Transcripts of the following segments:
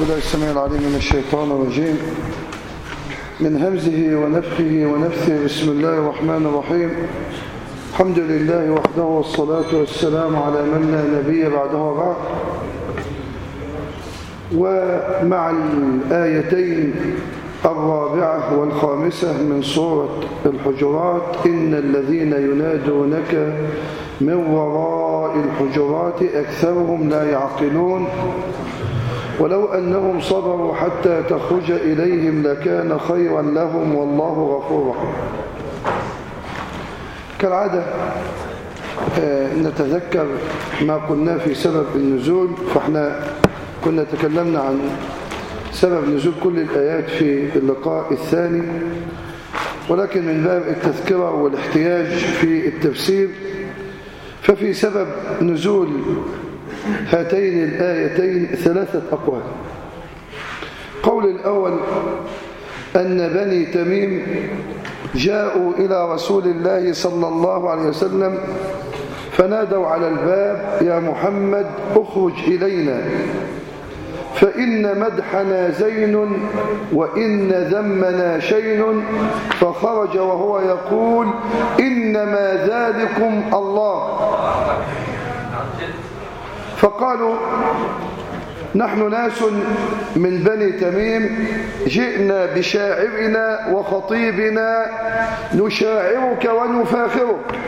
بالله السميع العليم من الشيطان الرجيم. من همزه ونفخه ونفثه. بسم الله الرحمن الرحيم. الحمد لله وحده والصلاة والسلام على من لا نبي بعده وبعد. ومع الآيتين الرابعة والخامسة من سورة الحجرات إن الذين ينادونك من وراء الحجرات أكثرهم لا يعقلون. ولو أنهم صبروا حتى تخرج إليهم لكان خيرا لهم والله غفور رحيم. كالعادة نتذكر ما قلنا في سبب النزول فإحنا كنا تكلمنا عن سبب نزول كل الآيات في اللقاء الثاني ولكن من باب التذكرة والاحتياج في التفسير ففي سبب نزول هاتين الآيتين ثلاثة أقوال. قول الأول أن بني تميم جاءوا إلى رسول الله صلى الله عليه وسلم فنادوا على الباب يا محمد اخرج إلينا فإن مدحنا زين وإن ذمنا شين. فخرج وهو يقول إنما ذلكم الله. فقالوا نحن ناس من بني تميم جئنا بشاعرنا وخطيبنا نشاعرك ونفاخرك.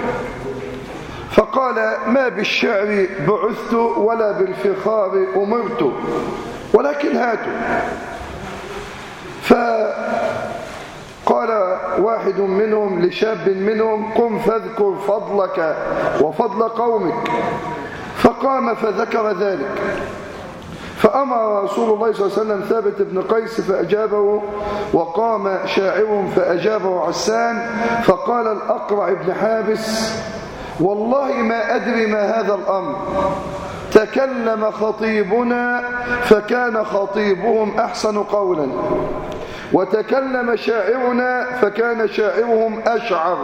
فقال ما بالشعر بعثت ولا بالفخار أمرت ولكن هاتوا فقال واحد منهم لشاب منهم قم فاذكر فضلك وفضل قومك. فقام فذكر ذلك. فأمر رسول الله صلى الله عليه وسلم ثابت بن قيس فأجابه وقام شاعر فأجابه عسان فقال الأقرع بن حابس والله ما أدري ما هذا الأمر. تكلم خطيبنا فكان خطيبهم أحسن قولا. وتكلم شاعرنا فكان شاعرهم أشعر.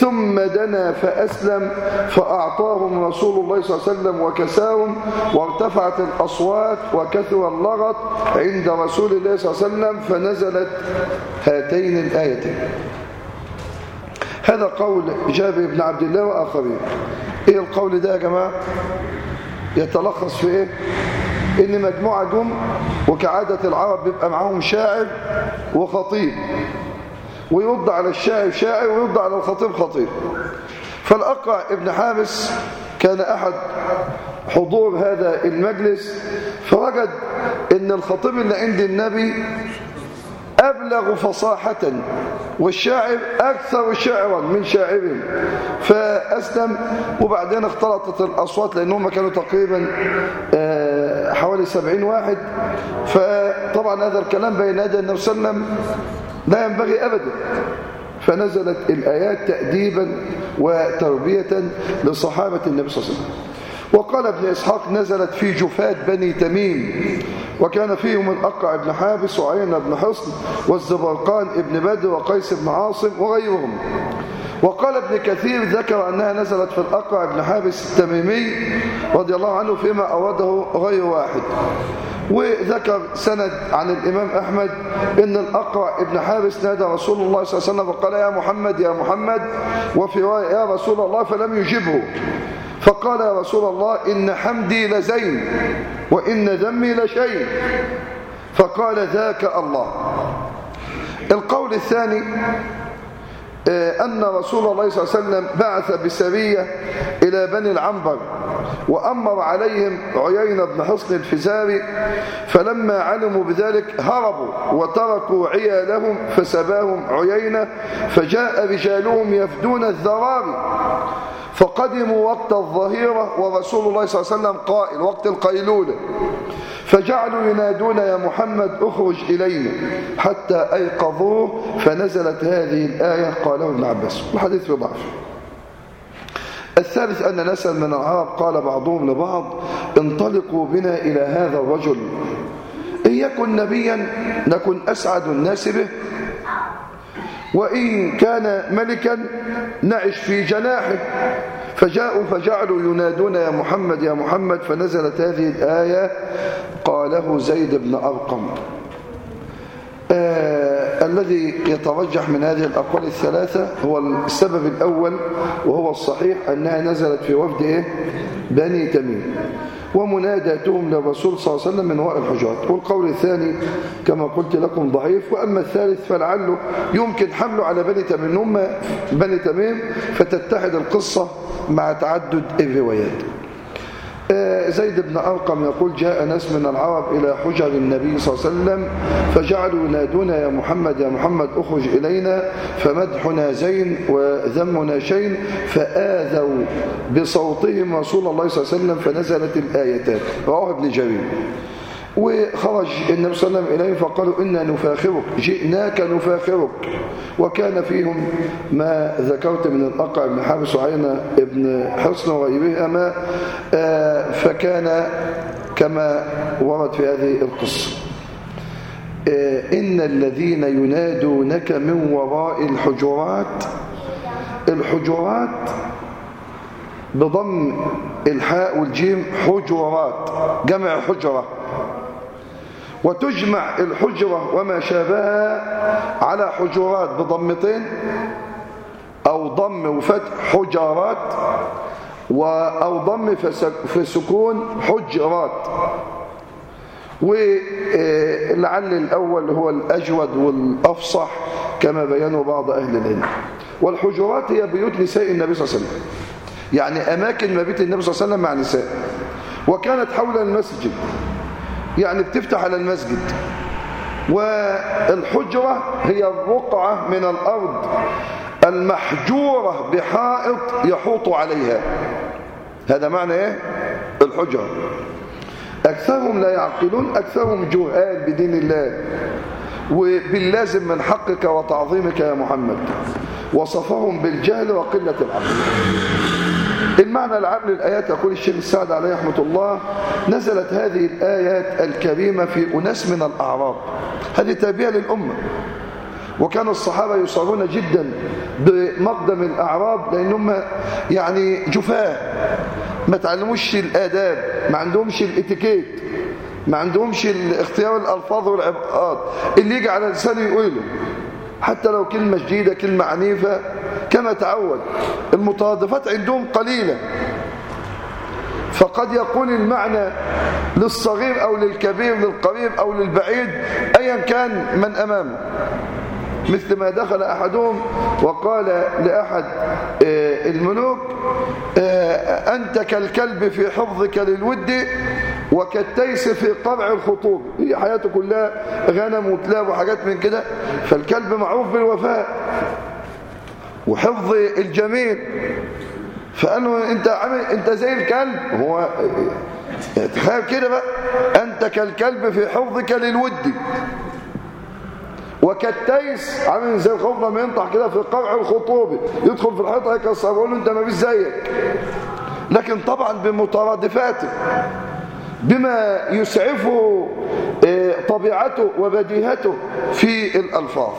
ثم دنا فأسلم فأعطاهم رسول الله صلى الله عليه وسلم وكساهم وارتفعت الأصوات وكثر اللغط عند رسول الله صلى الله عليه وسلم فنزلت هاتين الآيتين. هذا قول جابر بن عبد الله وآخرين. إيه القول ده يا جماعة؟ يتلخص في إيه؟ إن مجموعة جم وكعادة العرب بيبقى معاهم شاعر وخطيب. ويرد على الشاعر شاعر ويرد على الخطيب خطيب. فالأقرع ابن حابس كان أحد حضور هذا المجلس فوجد إن الخطيب اللي عند النبي أبلغ فصاحة والشاعر أكثر شعرا من شاعرهم. فأسلم وبعدين اختلطت الأصوات لأنهم كانوا تقريبا حوالي سبعين واحد. فطبعا هذا الكلام بين يدي النبي صلى الله عليه وسلم لا ينبغي أبدا. فنزلت الآيات تأديبا وتربية لصحابة النبي صلى الله عليه وسلم. وقال ابن إسحاق نزلت في جفات بني تميم وكان فيهم الأقع بن حابس وعين بن حصن والزبرقان ابن بدر وقيس بن عاصم وغيرهم. وقال ابن كثير ذكر أنها نزلت في الأقع بن حابس التميمي رضي الله عنه فيما أورده غير واحد. وذكر سند عن الإمام أحمد إن الأقرع ابن حابس نادى رسول الله صلى الله عليه وسلم فقال يا محمد يا محمد وفي رواية يا رسول الله فلم يجبه. فقال يا رسول الله إن حمدي لزين وإن ذمي لشيء فقال ذاك الله. القول الثاني أن رسول الله صلى الله عليه وسلم بعث بسرية إلى بني العنبر وأمر عليهم عيين بن حصن الفزاري فلما علموا بذلك هربوا وتركوا عيالهم فسباهم عيينة فجاء رجالهم يفدون الذراري فقدموا وقت الظهيرة ورسول الله صلى الله عليه وسلم قائل وقت القيلولة. فجعلوا ينادون يا محمد اخرج إلينا. حتى أيقظوه فنزلت هذه الآية. قاله ابن عباس الحديث بضعف الثالث أن نسأل من العرب قال بعضهم لبعض انطلقوا بنا إلى هذا الرجل. إن يكن نبيا نكن أسعد الناس به. وإن كان ملكا نعش في جناحه. فجاءوا فجعلوا ينادون يا محمد يا محمد فنزلت هذه الآية قاله زيد بن أرقم. آه الذي يترجح من هذه الأقوال الثلاثة هو السبب الأول وهو الصحيح أنها نزلت في وفد إيه؟ بني تميم. ومناداتهم للرسول صلى الله عليه وسلم من وراء الحجرات. والقول الثاني كما قلت لكم ضعيف وأما الثالث فلعله يمكن حمله على بني تميم. بني تميم فتتحد القصة مع تعدد الروايات. زيد بن أرقم يقول جاء ناس من العرب إلى حجر النبي صلى الله عليه وسلم فجعلوا ينادون يا محمد يا محمد أخرج إلينا. فمدحنا زين وذمنا شين فآذوا بصوتهم رسول الله صلى الله عليه وسلم فنزلت الآيتان. رواه ابن جرير. وخرج النبي صلى الله عليه وسلم إليه فقالوا إنا نفاخرك جئناك نفاخرك. وكان فيهم ما ذكرت من الأقع بن حابس وعينة ابن حصن وغيرهما فكان كما ورد في هذه القصة. إن الذين ينادونك من وراء الحجرات الحجرات بضم الحاء والجيم حجرات جمع حجرة. وتجمع الحجرة وما شابهها على حجرات بضمتين أو ضم وفتح حجرات أو ضم في سكون حجرات. ولعل الأول هو الأجود والأفصح كما بيانه بعض أهل العلم. والحجرات هي بيوت نساء النبي صلى الله عليه وسلم. يعني أماكن مبيت النبي صلى الله عليه وسلم مع نساء. وكانت حول المسجد. يعني بتفتح على المسجد. والحجرة هي الرقعة من الأرض المحجورة بحائط يحوط عليها. هذا معنى إيه؟ الحجرة. أكثرهم لا يعقلون أكثرهم جهال بدين الله. وباللازم من حقك وتعظيمك يا محمد. وصفهم بالجهل وقلة العقل. المعنى العام للآيات يقول الشيخ السعد عليه رحمة الله نزلت هذه الآيات الكريمة في أناس من الأعراب. هذه تربية للأمة. وكان الصحابة يصرون جدا بمقدم الأعراب لأنهم يعني جفاه ما تعلموش الآداب ما عندهمش الإتيكيت ما عندهمش اختيار الألفاظ والعبارات. اللي يجي على لسانه يقوله. حتى لو كلمة جديدة كلمة عنيفة. كما تعود المترادفات عندهم قليلة. فقد يكون المعنى للصغير أو للكبير للقريب أو للبعيد أيا كان من أمامه. مثل ما دخل أحدهم وقال لأحد الملوك أنت كالكلب في حفظك للود وكالتيس في قرع الخطوب. هي حياته كلها غنم وكلاب وحاجات من كده. فالكلب معروف بالوفاء وحفظ الجميل. فقال له أنت عامل أنت زي الكلب. هو تخيل كده بقى. أنت كالكلب في حفظك للود. وكالتيس عامل زي الخوف لما ينطح كده في قرع الخطوبه يدخل في الحيطة يكسر له أنت ما فيش زيك. لكن طبعا بمترادفاته. بما يسعفه طبيعته وبديهته في الألفاظ.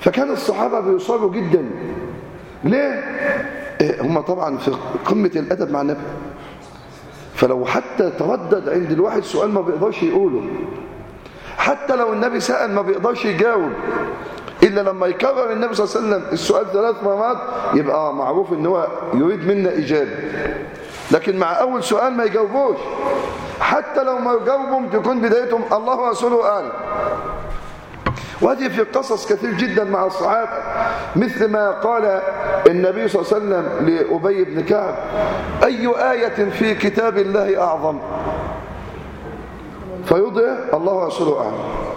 فكان الصحابة بيصابوا جدا. ليه؟ هم طبعا في قمة الأدب مع النبي. فلو حتى تردد عند الواحد سؤال ما بيقدرش يقوله. حتى لو النبي سأل ما بيقدرش يجاوب. إلا لما يكرر النبي صلى الله عليه وسلم السؤال ثلاث مرات يبقى معروف إن هو يريد منا إجابة. لكن مع أول سؤال ما يجاوبوش. حتى لو ما يجاوبهم تكون بدايتهم الله ورسوله أعلم وهذه في قصص كثير جدا مع الصحابة. مثل ما قال النبي صلى الله عليه وسلم لأبي بن كعب أي آية في كتاب الله أعظم؟ فيضع الله ورسوله أعلم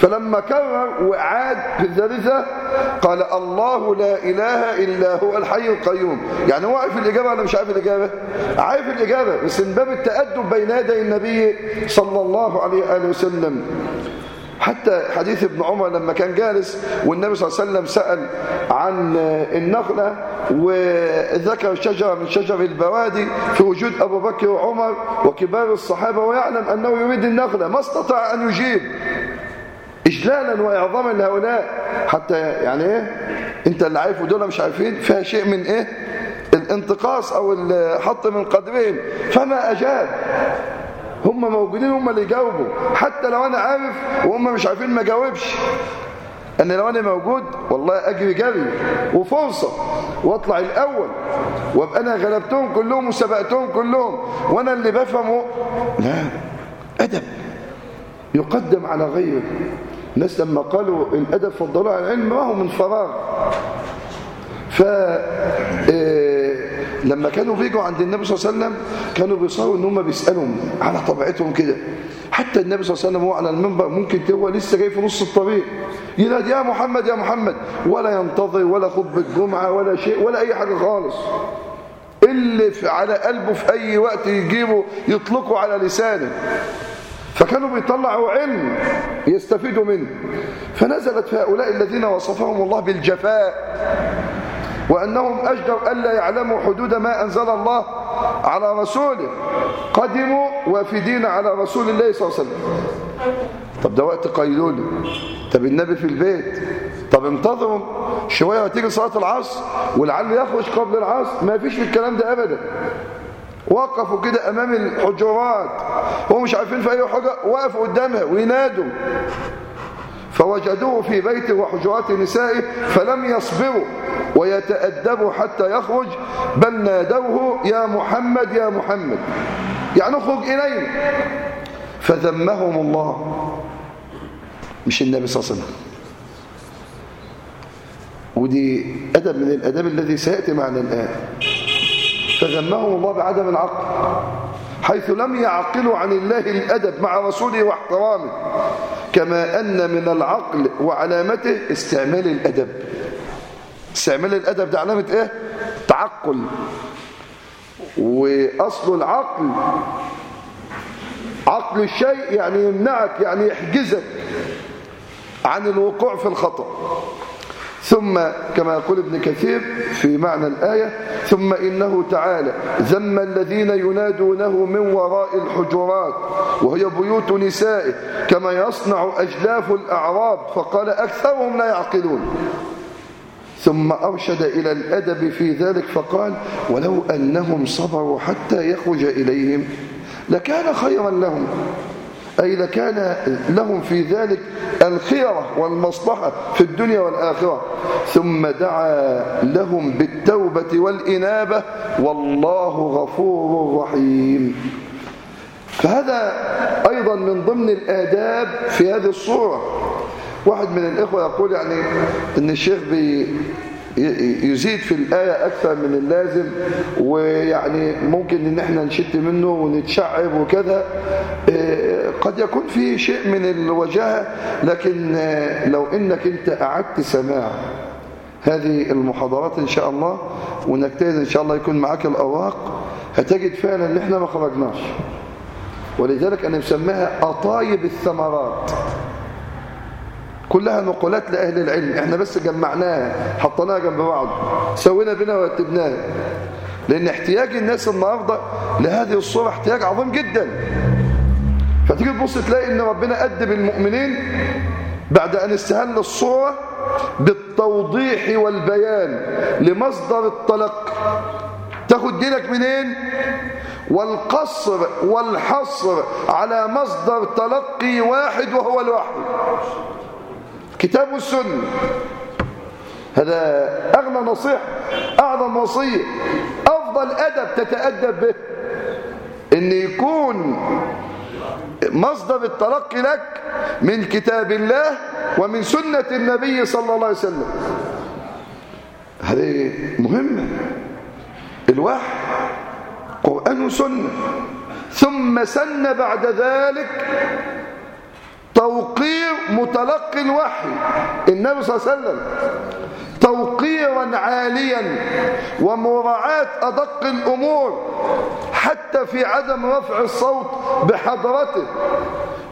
فلما كرر وعاد في الثالثة قال الله لا إله إلا هو الحي القيوم. يعني هو عارف الإجابة ولا مش عارف الإجابة؟ عارف الإجابة بس من باب التأدب بين يدي النبي صلى الله عليه وآله وسلم. حتى حديث ابن عمر لما كان جالس والنبي صلى الله عليه وسلم سأل عن النخلة وذكر شجرة من شجر البوادي في وجود أبو بكر وعمر وكبار الصحابة ويعلم أنه يريد النخلة ما استطاع أن يجيب. إجلالا وإعظاما لهؤلاء. حتى يعني إيه؟ أنت اللي عارفه دول مش عارفين فيها شيء من إيه؟ الانتقاص أو الحط من قدرهم فما أجاب. هم موجودين هم اللي يجاوبوا. حتى لو أنا عارف وهم مش عارفين ما جاوبش. أن لو أنا موجود والله أجري جري وفرصة وأطلع الأول. وأبقى أنا غلبتهم كلهم وسبقتهم كلهم. وأنا اللي بفهمه. لا. أدب. يقدم على غيره. الناس لما قالوا الأدب فضلوا على العلم ما هو من فراغ. ف لما كانوا بيجوا عند النبي صلى الله عليه وسلم كانوا بيصاروا إن هم بيسألهم على طبيعتهم كده. حتى النبي صلى الله عليه وسلم هو على المنبر ممكن هو لسه جاي في نص الطريق. ينادي يا محمد يا محمد. ولا ينتظر ولا خطبة جمعة ولا شيء ولا أي حاجة خالص. اللي على قلبه في أي وقت يجيبه يطلقه على لسانه. فكانوا بيطلعوا علم يستفيدوا منه. فنزلت في هؤلاء الذين وصفهم الله بالجفاء وأنهم أجدر ألا يعلموا حدود ما أنزل الله على رسوله. قدموا وافدين على رسول الله صلى الله عليه وسلم. طب ده وقت قيلولة طب النبي في البيت. طب انتظروا شوية هتيجي صلاة العصر ولعل يخرج قبل العصر. ما فيش في الكلام ده أبدا. وقفوا كده أمام الحجرات هم مش عارفين في أي حاجة وقفوا قدامها وينادوا. فوجدوه في بيته وحجرات نسائه فلم يصبروا ويتأدبوا حتى يخرج بل نادوه يا محمد يا محمد. يعني اخرج إلينا. فذمهم الله. مش النبي صلى الله عليه وسلم. ودي أدب من الأدب الذي سيأتي معنا الآن. فذمهم الله بعدم العقل حيث لم يعقلوا عن الله الأدب مع رسوله واحترامه كما أن من العقل وعلامته استعمال الأدب. استعمال الأدب ده علامة إيه؟ تعقل. وأصل العقل عقل الشيء يعني يمنعك يعني يحجزك عن الوقوع في الخطأ. ثم كما يقول ابن كثير في معنى الآية ثم إنه تعالى ذم الذين ينادونه من وراء الحجرات وهي بيوت نسائه كما يصنع أجلاف الأعراب فقال أكثرهم لا يعقلون. ثم أرشد إلى الأدب في ذلك فقال ولو أنهم صبروا حتى يخرج إليهم لكان خيرا لهم. أي لكان لهم في ذلك الخيرة والمصلحة في الدنيا والآخرة. ثم دعا لهم بالتوبة والإنابة والله غفور رحيم. فهذا أيضا من ضمن الآداب في هذه الصورة. واحد من الإخوة يقول يعني أن الشيخ بي يزيد في الآية أكثر من اللازم ويعني ممكن إن إحنا نشت منه ونتشعب وكذا. قد يكون في شيء من الوجاهة لكن لو إنك أنت أعدت سماع هذه المحاضرات إن شاء الله ونجتهد إن شاء الله يكون معاك الأواق هتجد فعلا إن إحنا ما خرجناش. ولذلك أنا مسميها أطايب الثمرات. كلها نقولات لأهل العلم. إحنا بس جمعناها حطيناها جنب بعض سوينا بنا ورتبناها لأن احتياج الناس النهاردة لهذه الصورة احتياج عظيم جدا. فتيجي تبص تلاقي إن ربنا أدب المؤمنين بعد أن استهل الصورة بالتوضيح والبيان لمصدر التلقي تاخد دينك منين؟ والقصر والحصر على مصدر تلقي واحد وهو الوحي. كتاب السنة هذا أغنى نصيحة أعظم وصية أفضل أدب تتأدب به. إن يكون مصدر التلقي لك من كتاب الله ومن سنة النبي صلى الله عليه وسلم. هذه مهمة. الوحي قرآن وسنة. ثم سن بعد ذلك توقير متلقي الوحي. النبي صلى الله عليه وسلم توقيرا عاليا ومراعاة أدق الأمور حتى في عدم رفع الصوت بحضرته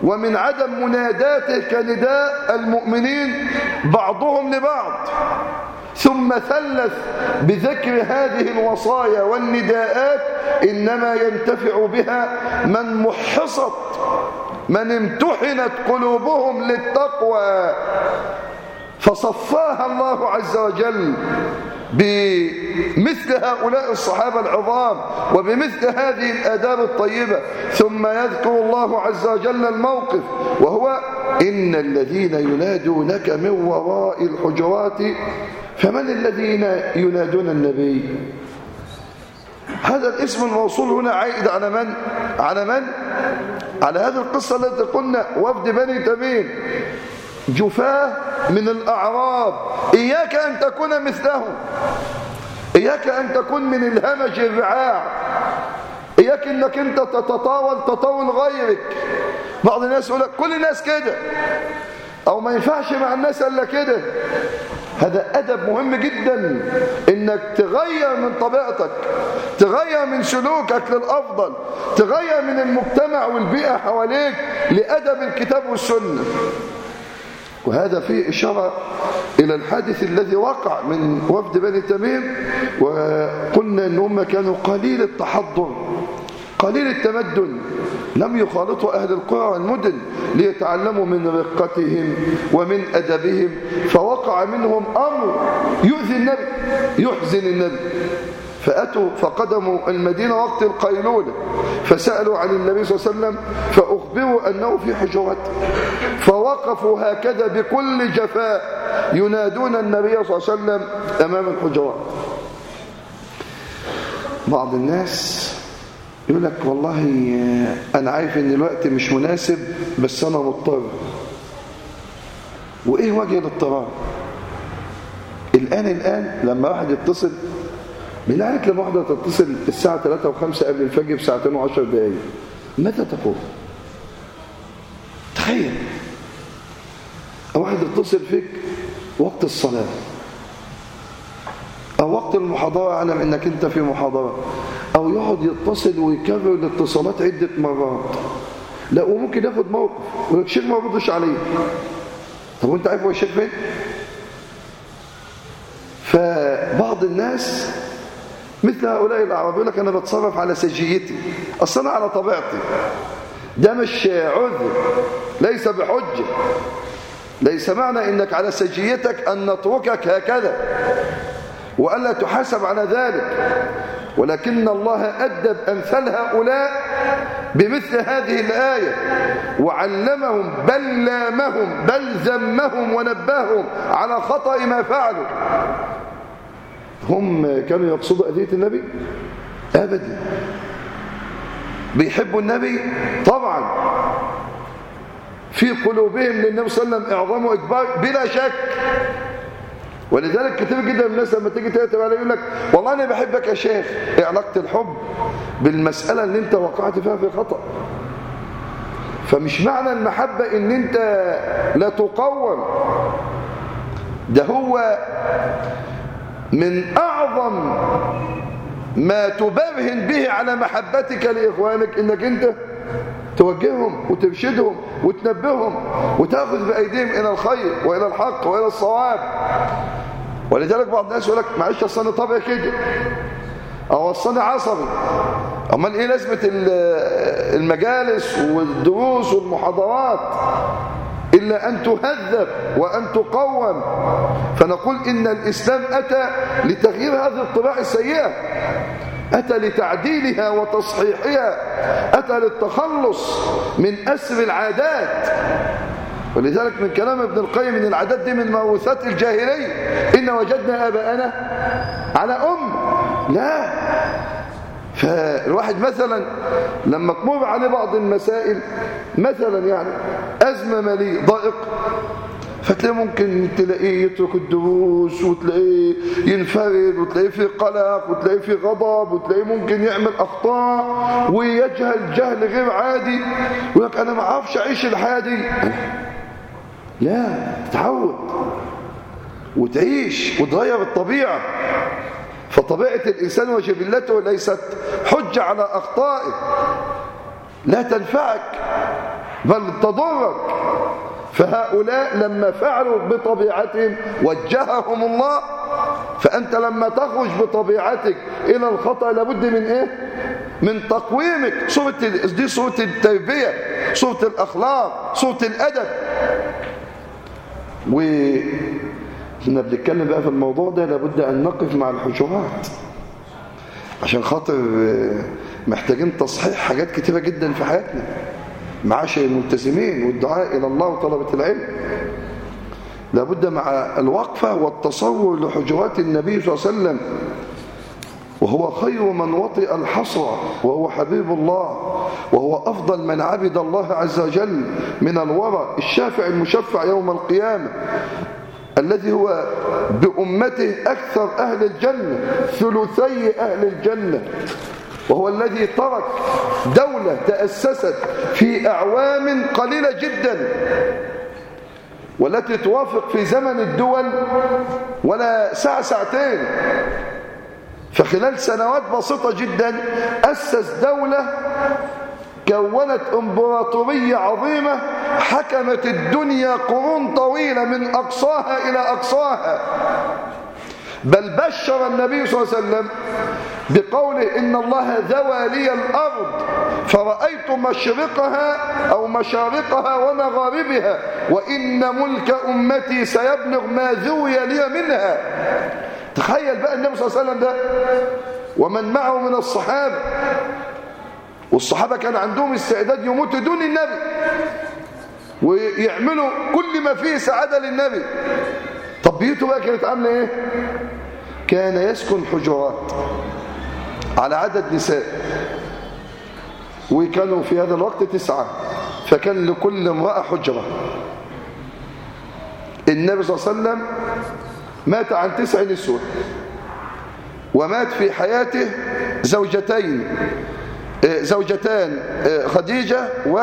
ومن عدم مناداته كنداء المؤمنين بعضهم لبعض. ثم ثلث بذكر هذه الوصايا والنداءات إنما ينتفع بها من محصت من امتحنت قلوبهم للتقوى فصفاها الله عز وجل بمثل هؤلاء الصحابة العظام وبمثل هذه الآداب الطيبة. ثم يذكر الله عز وجل الموقف وهو إن الذين ينادونك من وراء الحجرات فمن الذين ينادون النبي؟ هذا الاسم الموصول هنا عائد على من؟ على من؟ على هذه القصة التي قلنا وفد بني تميم. جفاة من الأعراب. إياك أن تكون مثلهم. إياك أن تكون من الهمج الرعاع. إياك أنك أنت تتطاول تطاول غيرك. بعض الناس يقول لك كل الناس كده. أو ما ينفعش مع الناس إلا كده. هذا أدب مهم جدا. إنك تغير من طبيعتك تغير من سلوكك للأفضل تغير من المجتمع والبيئة حواليك لأدب الكتاب والسنة. وهذا فيه إشارة إلى الحادث الذي وقع من وفد بني تميم وقلنا أنهم كانوا قليل التحضر قليل التمدن. لم يخالطوا أهل القرى والمدن ليتعلموا من رقتهم ومن أدبهم فوقع منهم أمر يؤذي النبي يحزن النبي. فأتوا فقدموا المدينة وقت القيلولة فسألوا عن النبي صلى الله عليه وسلم فأخبروا أنه في حجرته فوقفوا هكذا بكل جفاء ينادون النبي صلى الله عليه وسلم أمام الحجرات بعض الناس يقول لك والله أنا عارف أن الوقت مش مناسب بس أنا مضطر. وإيه وجه الاضطرار؟ الآن الآن لما واحد يتصل عليك لما واحدة تتصل الساعة 3 و5 قبل الفجر بساعتين و10 دقايق متى تقول تخيل. واحد يتصل فيك وقت الصلاة أو وقت المحاضرة علم أنك أنت في محاضرة. أو يقعد يتصل ويكرر الاتصالات عدة مرات. لا وممكن ياخد موقف. ويقول ما ردش عليه طب وانت عارف هو الشيخ فين؟ فبعض الناس مثل هؤلاء الأعراب يقول لك أنا بتصرف على سجيتي أصلا على طبيعتي. ده مش عذر ليس بحجة. ليس معنى إنك على سجيتك أن نتركك هكذا. وألا تحاسب على ذلك. ولكن الله أدب أمثال هؤلاء بمثل هذه الآية. وعلمهم بل لامهم بل ذمهم ونبههم على خطأ ما فعلوا. هم كانوا يقصدوا أذية النبي؟ أبدا. بيحبوا النبي؟ طبعا. في قلوبهم للنبي صلى الله عليه وسلم إعظام وإكبار بلا شك. ولذلك كتير جدا من الناس لما تيجي تكتب عليه يقول لك والله أنا بحبك يا شيخ إيه علاقة الحب بالمسألة اللي أنت وقعت فيها في خطأ. فمش معنى المحبة إن أنت لا تقوم. ده هو من أعظم ما تبرهن به على محبتك لإخوانك إنك أنت توجههم وترشدهم وتنبههم وتأخذ بأيديهم إلى الخير وإلى الحق وإلى الصواب. ولذلك بعض الناس يقول لك معلش أصل أنا طبعي كده. أو أصل أنا عصبي. أمال إيه لازمة المجالس والدروس والمحاضرات؟ إلا أن تهذب وأن تقوم. فنقول إن الإسلام أتى لتغيير هذه الطباع السيئة. أتى لتعديلها وتصحيحها أتى للتخلص من أسر العادات. ولذلك من كلام ابن القيم إن العادات دي من موروثات الجاهلية. إن وجدنا آباءنا على أم. لا. فالواحد مثلا لما تمر عليه بعض المسائل مثلا يعني ازمه ماليه ضائق. فتلاقيه ممكن تلاقيه يترك الدروس وتلاقيه ينفرد وتلاقيه في قلق وتلاقيه في غضب وتلاقيه ممكن يعمل أخطاء ويجهل جهل غير عادي ويقول لك أنا ما أعرفش أعيش الحياة دي. لا تتعود وتعيش وتغير الطبيعة. فطبيعة الإنسان وجبلته ليست حجة على أخطائه. لا تنفعك بل تضرك. فهؤلاء لما فعلوا بطبيعتهم وجههم الله فأنت لما تخرج بطبيعتك إلى الخطأ لابد من إيه؟ من تقويمك. صورة دي صورة التربية صورة الأخلاق صورة الأدب. كنا بنتكلم بقى في الموضوع ده لابد أن نقف مع الحجرات. عشان خاطر محتاجين تصحيح حاجات كتيرة جدا في حياتنا. معاشر الملتزمين والدعاء إلى الله وطلبة العلم. لابد مع الوقفة والتصور لحجرات النبي صلى الله عليه وسلم. وهو خير من وطئ الحصى وهو حبيب الله. وهو أفضل من عبد الله عز وجل من الورى. الشافع المشفع يوم القيامة. الذي هو بأمته أكثر أهل الجنة ثلثي أهل الجنة. وهو الذي ترك دولة تأسست في أعوام قليلة جدا والتي توافق في زمن الدول ولا ساعة ساعتين. فخلال سنوات بسيطة جدا أسس دولة كونت إمبراطورية عظيمة حكمت الدنيا قرون طويلة من أقصاها إلى أقصاها. بل بشر النبي صلى الله عليه وسلم بقوله إن الله ذوى لي الأرض فرأيت مشرقها أو مشارقها ومغاربها وإن ملك أمتي سيبلغ ما ذوي لي منها. تخيل بقى النبي صلى الله عليه وسلم ده ومن معه من الصحابة والصحابة كان عندهم استعداد يموتوا دون النبي ويعملوا كل ما فيه سعادة للنبي. طب بيوته بقى كانت عاملة إيه؟ كان يسكن حجرات على عدد نساء. وكانوا في هذا الوقت تسعة. فكان لكل امرأة حجرة. النبي صلى الله عليه وسلم مات عن تسع نسوة ومات في حياته زوجتين زوجتان خديجة و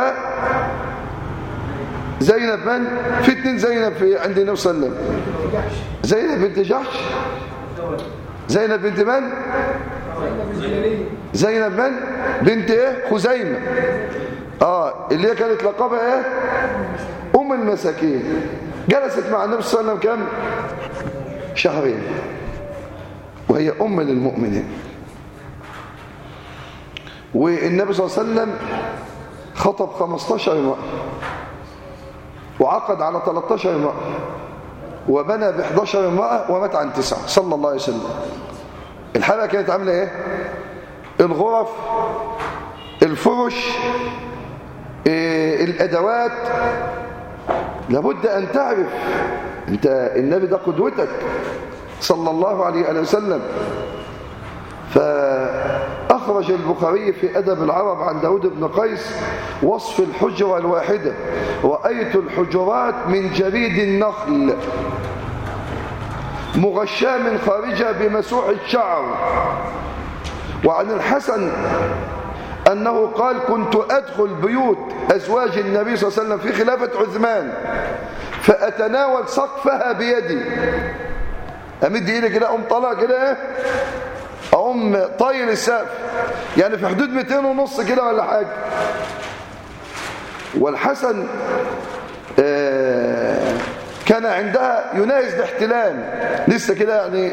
زينب من اتنين زينب في عند النبي صلى الله عليه وسلم زينب بنت جحش. زينب بنت من؟ زينب من؟ بنت إيه؟ خزيمة. آه اللي هي كانت لقبها إيه؟ أم المساكين. جلست مع النبي صلى الله عليه وسلم كم؟ شهرين. وهي أم للمؤمنين. والنبي صلى الله عليه وسلم خطب 15 امرأة وعقد على 13 امرأة. وبنى ب 11 امرأة ومات عن تسعة. صلى الله عليه وسلم. الحلقة كانت عاملة إيه؟ الغرف الفرش إيه الأدوات. لابد أن تعرف أنت النبي ده قدوتك. صلى الله عليه وسلم. فأخرج البخاري في أدب العرب عن داود بن قيس وصف الحجرة الواحدة رأيت الحجرات من جريد النخل مغشاة من خارجها بمسوح الشعر. وعن الحسن أنه قال كنت أدخل بيوت أزواج النبي صلى الله عليه وسلم في خلافة عثمان فأتناول سقفها بيدي. أمد إيدي كده أقوم طلع كده أقوم طاير السقف. يعني في حدود 200 ونص كده ولا حاجة. والحسن آه كان عندها يناهز الاحتلال. لسه كده يعني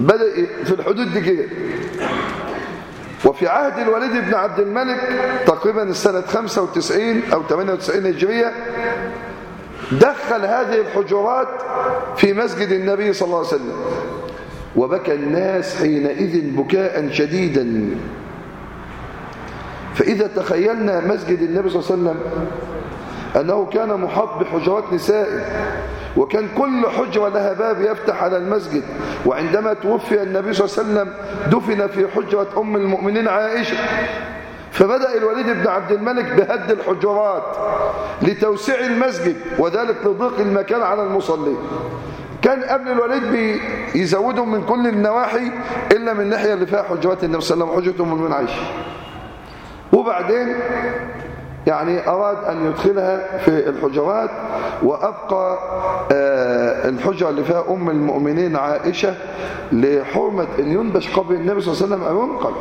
بدأ في الحدود دي كده. وفي عهد الوليد بن عبد الملك تقريبا السنة 95 أو 98 هجرية دخل هذه الحجرات في مسجد النبي صلى الله عليه وسلم. وبكى الناس حينئذ بكاء شديدا. فإذا تخيلنا مسجد النبي صلى الله عليه وسلم أنه كان محاط بحجرات نسائه وكان كل حجرة لها باب يفتح على المسجد وعندما توفي النبي صلى الله عليه وسلم دفن في حجرة أم المؤمنين عائشة. فبدأ الوليد بن عبد الملك بهد الحجرات لتوسيع المسجد وذلك لضيق المكان على المصلين كان قبل الوليد بيزودهم من كل النواحي إلا من الناحية اللي فيها حجرات النبي صلى الله عليه وسلم حجرة أم المؤمنين عائشة وبعدين يعني أراد أن يدخلها في الحجرات وأبقى الحجرة اللي فيها أم المؤمنين عائشة لحرمة أن ينبش قبر النبي صلى الله عليه وسلم أو ينقل.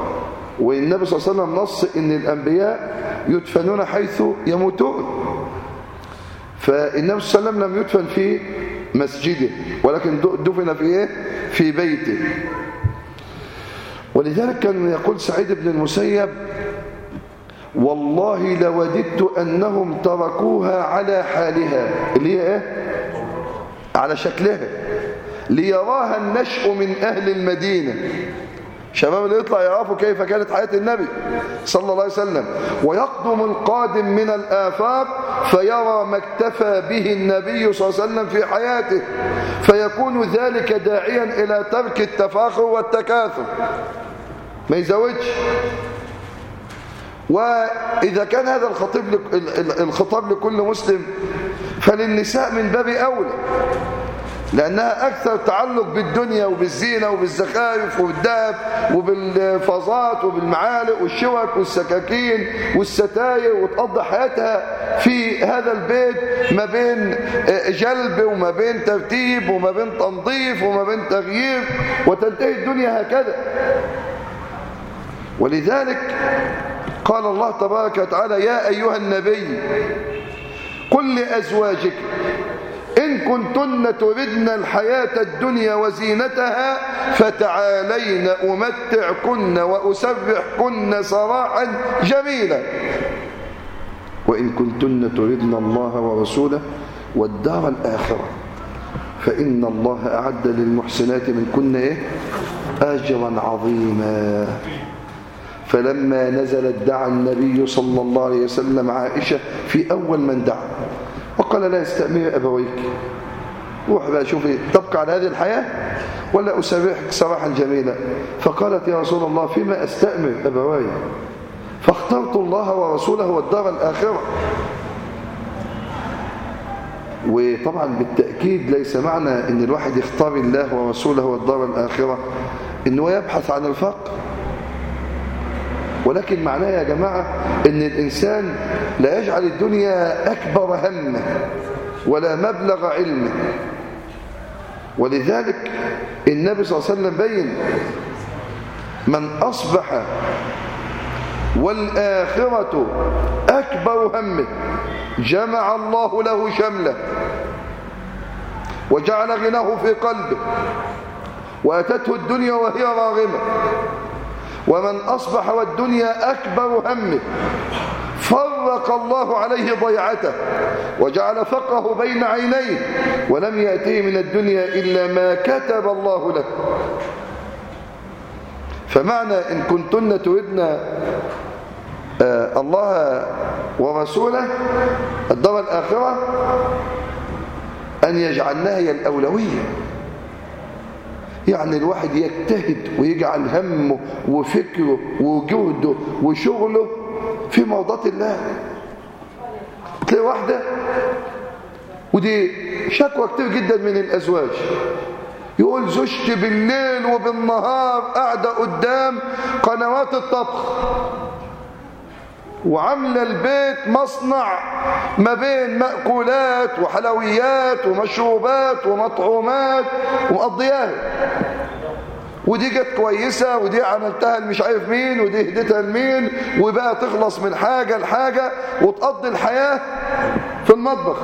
والنبي صلى الله عليه وسلم نص أن الأنبياء يدفنون حيث يموتون. فالنبي صلى الله عليه وسلم لم يدفن في مسجده ولكن دفن في إيه؟ في بيته. ولذلك كان يقول سعيد بن المسيب والله لوددت أنهم تركوها على حالها. اللي هي إيه؟ على شكلها. ليراها النشء من أهل المدينة. شباب اللي يطلع يعرفوا كيف كانت حياة النبي صلى الله عليه وسلم. ويقدم القادم من الآفاق فيرى ما اكتفى به النبي صلى الله عليه وسلم في حياته. فيكون ذلك داعيا إلى ترك التفاخر والتكاثر. ما يزوجش. وإذا كان هذا الخطيب الخطاب لكل مسلم فللنساء من باب أولى. لأنها أكثر تعلق بالدنيا وبالزينة وبالزخارف وبالذهب وبالفازات وبالمعالق والشوك والسكاكين والستاير وتقضي حياتها في هذا البيت ما بين جلب وما بين ترتيب وما بين تنظيف وما بين تغيير وتنتهي الدنيا هكذا. ولذلك قال الله تبارك وتعالى يا أيها النبي قل لأزواجك إن كنتن تردن الحياة الدنيا وزينتها فتعالين أمتعكن وأسرحكن سراحا جميلا وإن كنتن تردن الله ورسوله والدار الآخرة فإن الله أعد للمحسنات من كن إيه؟ أجرا عظيما فلما نزلت دعا النبي صلى الله عليه وسلم عائشة في أول من دعا وقال لا يستأمر أبويك. روح بقى شوفي تبقى على هذه الحياة ولا أسرحك سراحا جميلا. فقالت يا رسول الله فيما أستأمر أبواي؟ فاخترت الله ورسوله والدار الآخرة. وطبعا بالتأكيد ليس معنى أن الواحد يختار الله ورسوله والدار الآخرة أنه يبحث عن الفقر. ولكن معناه يا جماعة إن الإنسان لا يجعل الدنيا أكبر همه ولا مبلغ علمه ولذلك النبي صلى الله عليه وسلم بين من أصبح والآخرة أكبر همه جمع الله له شمله وجعل غناه في قلبه وأتته الدنيا وهي راغمة. ومن أصبح والدنيا أكبر همه فرق الله عليه ضيعته وجعل فقره بين عينيه ولم يأتيه من الدنيا إلا ما كتب الله له. فمعنى إن كنتن تردن الله ورسوله الدار الآخرة أن يجعلناها هي الأولوية يعني الواحد يجتهد ويجعل همه وفكره وجهده وشغله في موضات الله. تلاقي واحدة ودي شكوى كتير جدا من الأزواج. يقول زوجتي بالليل وبالنهار قاعدة قدام قنوات الطبخ. وعاملة البيت مصنع ما بين مأكولات وحلويات ومشروبات ومطعومات ومقضياها ودي جت كويسة ودي عملتها مش عارف مين ودي هديتها لمين وبقى تخلص من حاجة لحاجة وتقضي الحياة في المطبخ.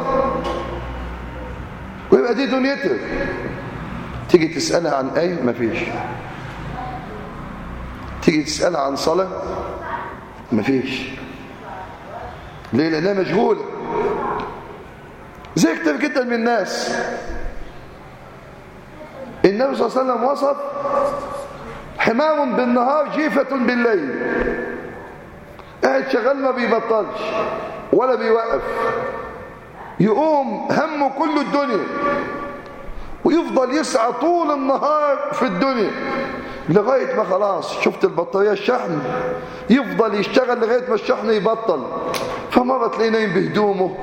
ويبقى دي دنيتها تيجي تسألها عن إيه مفيش. تيجي تسألها عن صلاة؟ مفيش. ليه لانها مشغوله زي كتير جدا من الناس. النبي صلى الله عليه وسلم وصف حمار بالنهار جيفة بالليل. قاعد شغال ما بيبطلش ولا بيوقف. يقوم همه كل الدنيا. ويفضل يسعى طول النهار في الدنيا. لغاية ما خلاص شفت البطارية الشحن. يفضل يشتغل لغاية ما الشحن يبطل. فمرة تلاقيه نايم بهدومه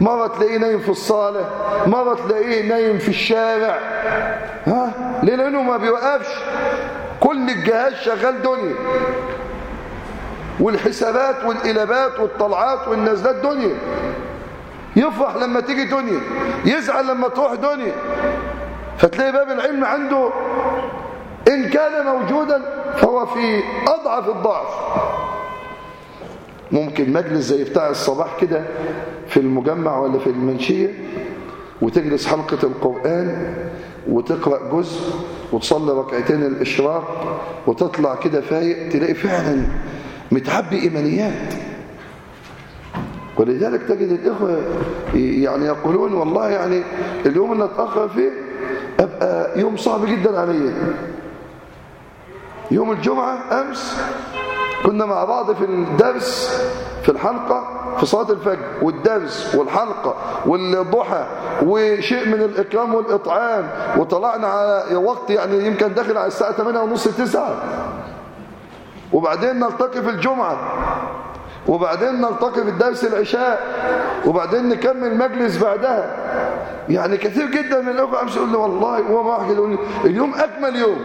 مرة تلاقيه نايم في الصالة مرة تلاقيه نايم في الشارع. ها؟ ليه لأنه ما بيوقفش. كل الجهاز شغال دنيا. والحسابات والإلابات والطلعات والنزلات دنيا يفرح لما تيجي دنيا يزعل لما تروح دنيا. فتلاقي باب العلم عنده إن كان موجودا فهو في أضعف الضعف. ممكن مجلس زي بتاع الصباح كده في المجمع ولا في المنشية وتجلس حلقة القرآن وتقرأ جزء وتصلي ركعتين الإشراق وتطلع كده فايق تلاقي فعلا متعبي إيمانيات. ولذلك تجد الإخوة يعني يقولون والله يعني اليوم اللي أتأخر فيه أبقى يوم صعب جدا علي. يوم الجمعة أمس كنا مع بعض في الدرس في الحلقة في صلاة الفجر والدرس والحلقة والضحى وشيء من الإكرام والإطعام وطلعنا على وقت يعني يمكن داخل على الساعة 8 ونص 9 وبعدين نلتقي في الجمعة. وبعدين نلتقي في الدرس العشاء. وبعدين نكمل مجلس بعدها. يعني كثير جدا من الأخوة أمس يقول لي والله هو ما واحد يقول لي اليوم أجمل يوم.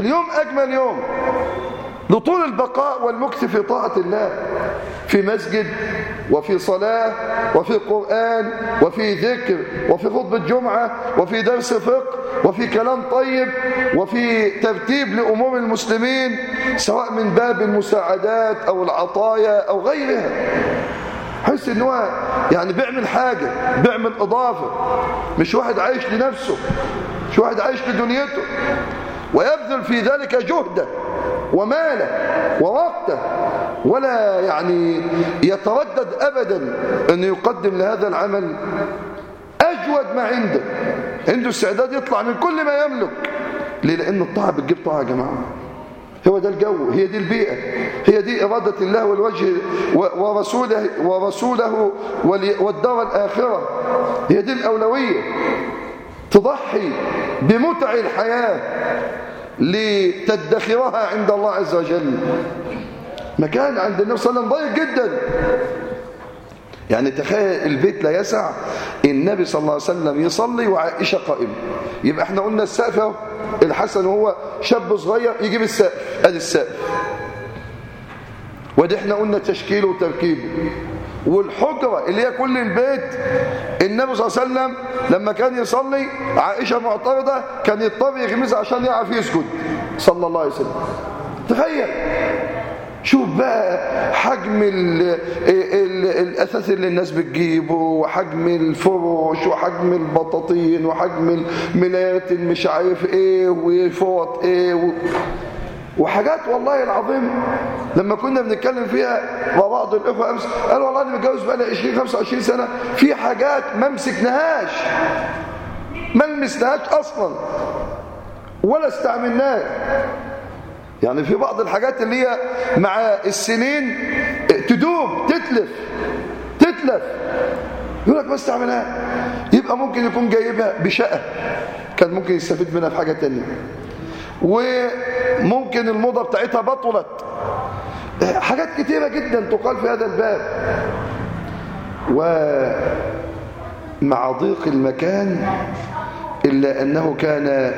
اليوم أجمل يوم لطول البقاء والمكث في طاعة الله في مسجد وفي صلاة وفي قرآن وفي ذكر وفي خطبة جمعة وفي درس فقه وفي كلام طيب وفي ترتيب لأمور المسلمين سواء من باب المساعدات أو العطايا أو غيرها. حس إن هو يعني بيعمل حاجة بيعمل إضافة مش واحد عايش لنفسه مش واحد عايش لدنيته. ويبذل في ذلك جهده وماله ووقته ولا يعني يتردد أبدا أن يقدم لهذا العمل أجود ما عنده. عنده استعداد يطلع من كل ما يملك. ليه؟ لأن الطاعة بتجيب طاعة يا جماعة. هو ده الجو هي دي البيئة هي دي إرادة الله والوجه ورسوله, ورسوله والدار الآخرة. هي دي الأولوية. تضحي بمتع الحياة لتدخرها عند الله عز وجل. مكان عند النبي صلى الله عليه وسلم ضيق جدا. يعني تخيل البيت لا يسع النبي صلى الله عليه وسلم يصلي وعائشة قائمة. يبقى إحنا قلنا السقف الحسن وهو شاب صغير يجيب السقف ادي السقف. ودي إحنا قلنا تشكيله وتركيبه. والحجرة اللي هي كل البيت النبي صلى الله عليه وسلم لما كان يصلي عائشة معترضة كان يضطر يغمزها عشان يعرف يسجد صلى الله عليه وسلم. تخيل! شوف بقى حجم ال ال الأثاث اللي الناس بتجيبه وحجم الفرش وحجم البطاطين وحجم الملايات مش عارف إيه وفوط إيه و... وحاجات والله العظيم لما كنا بنتكلم فيها مع بعض الإخوة أمس قالوا والله أنا متجوز بقى لي 20 25 سنة في حاجات ما مسكناهاش ما لمسناهاش أصلا ولا استعملناها. يعني في بعض الحاجات اللي هي مع السنين تدوب تتلف تتلف. يقول لك ما استعملها. يبقى ممكن يكون جايبها بشقة كان ممكن يستفيد منها في حاجة ثانية وممكن الموضة بتاعتها بطلت. حاجات كتيرة جدا تقال في هذا الباب. ومع ضيق المكان إلا أنه كان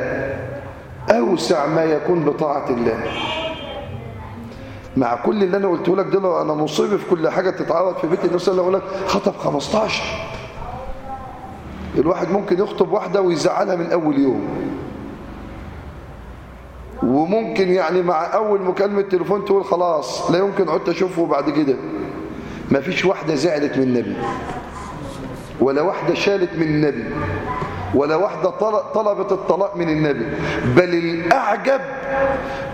أوسع ما يكون بطاعة الله. مع كل اللي أنا قلته لك ده أنا مصيب في كل حاجة تتعرض في بيت الله عليه وسلم لك خطب 15 الواحد ممكن يخطب واحدة ويزعلها من أول يوم. وممكن يعني مع أول مكالمة تليفون تقول خلاص لا يمكن عدت أشوفه بعد كده. ما فيش واحدة زعلت من النبي ولا واحدة شالت من النبي ولا واحدة طلبت الطلاق من النبي. بل الأعجب